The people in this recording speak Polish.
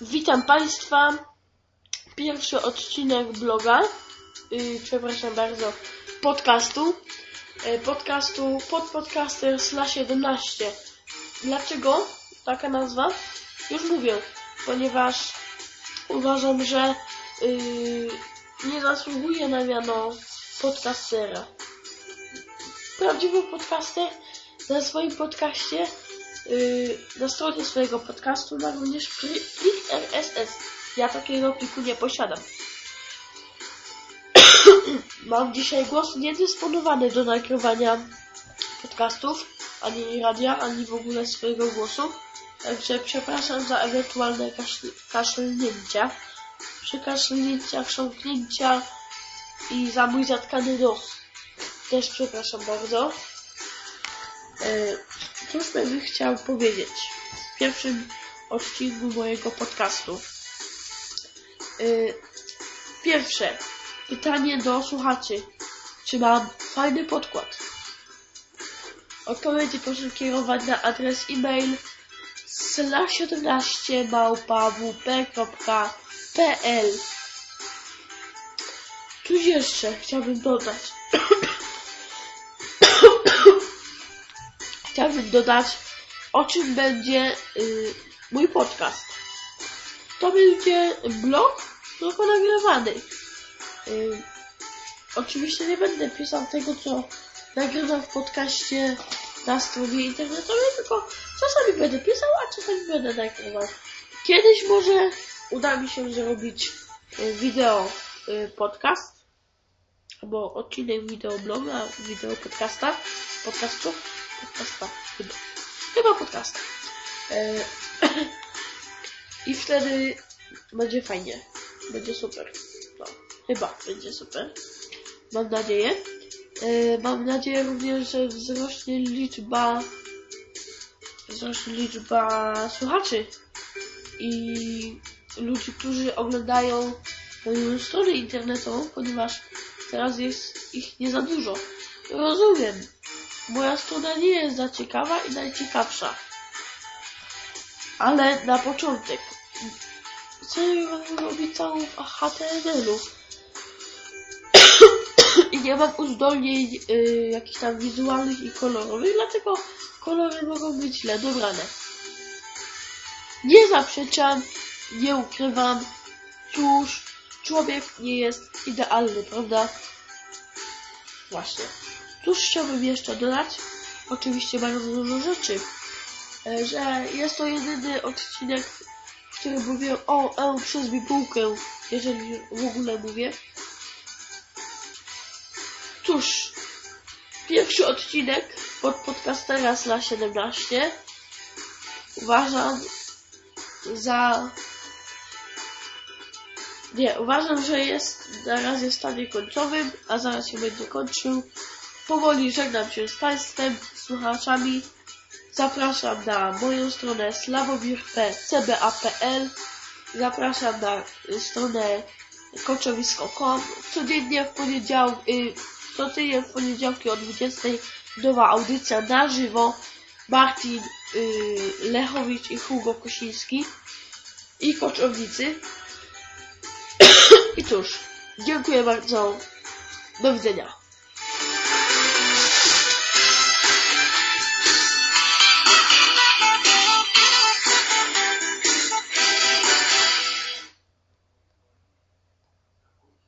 Witam Państwa. Pierwszy odcinek bloga, yy, przepraszam bardzo, podcastu. Yy, podcastu podpodcaster slash 17. Dlaczego taka nazwa? Już mówię, ponieważ uważam, że yy, nie zasługuje na miano podcastera. Prawdziwy podcaster na swoim podcaście na stronie swojego podcastu ma również plik RSS. Ja takiego pliku nie posiadam. Mam dzisiaj głos niedysponowany do nagrywania podcastów, ani radia, ani w ogóle swojego głosu. Także przepraszam za ewentualne kaszl kaszlnięcia, przykaszlnięcia, chrząknięcia i za mój zatkany nos. Też przepraszam bardzo. Yy, Cóż bym chciał powiedzieć w pierwszym odcinku mojego podcastu? Yy, pierwsze pytanie do słuchaczy. Czy mam fajny podkład? Odpowiedzi proszę kierować na adres e-mail slash17 małpa.wp.pl Coś jeszcze chciałbym dodać. Chciałbym dodać, o czym będzie yy, mój podcast. To będzie blog, tylko nagrywany. Yy, oczywiście nie będę pisał tego, co nagrywam w podcaście na stronie internetowej, tylko czasami będę pisał, a czasami będę nagrywał. Kiedyś może uda mi się zrobić yy, wideo yy, podcast, albo odcinek wideo bloga, wideo podcasta, podcastu podcasta. Chyba, chyba podcasta. E, I wtedy będzie fajnie. Będzie super. No, chyba będzie super. Mam nadzieję. E, mam nadzieję również, że wzrośnie liczba wzrośnie liczba słuchaczy i ludzi, którzy oglądają moją stronę internetową, ponieważ teraz jest ich nie za dużo. Rozumiem, Moja strona nie jest za ciekawa i najciekawsza. Ale na początek chcę robić całą HTML-u. I nie mam uzdolnień y, jakichś tam wizualnych i kolorowych, dlatego kolory mogą być źle dobrane. Nie zaprzeczam, nie ukrywam, cóż, człowiek nie jest idealny, prawda? Właśnie. Cóż chciałbym jeszcze dodać? Oczywiście bardzo dużo rzeczy. E, że jest to jedyny odcinek, w którym mówię o, e, przez bibułkę, jeżeli w ogóle mówię. Cóż, pierwszy odcinek pod podcastera na 17 uważam za nie, uważam, że jest na razie w stanie końcowym, a zaraz się będzie kończył. Powoli żegnam się z Państwem, słuchaczami. Zapraszam na moją stronę slawomir.cba.pl Zapraszam na stronę koczowisko.com Codziennie w poniedziałki, co tydzień w poniedziałki o 20 nowa audycja na żywo. Martin y, Lechowicz i Hugo Kosiński i Koczownicy. I cóż, dziękuję bardzo. Do widzenia.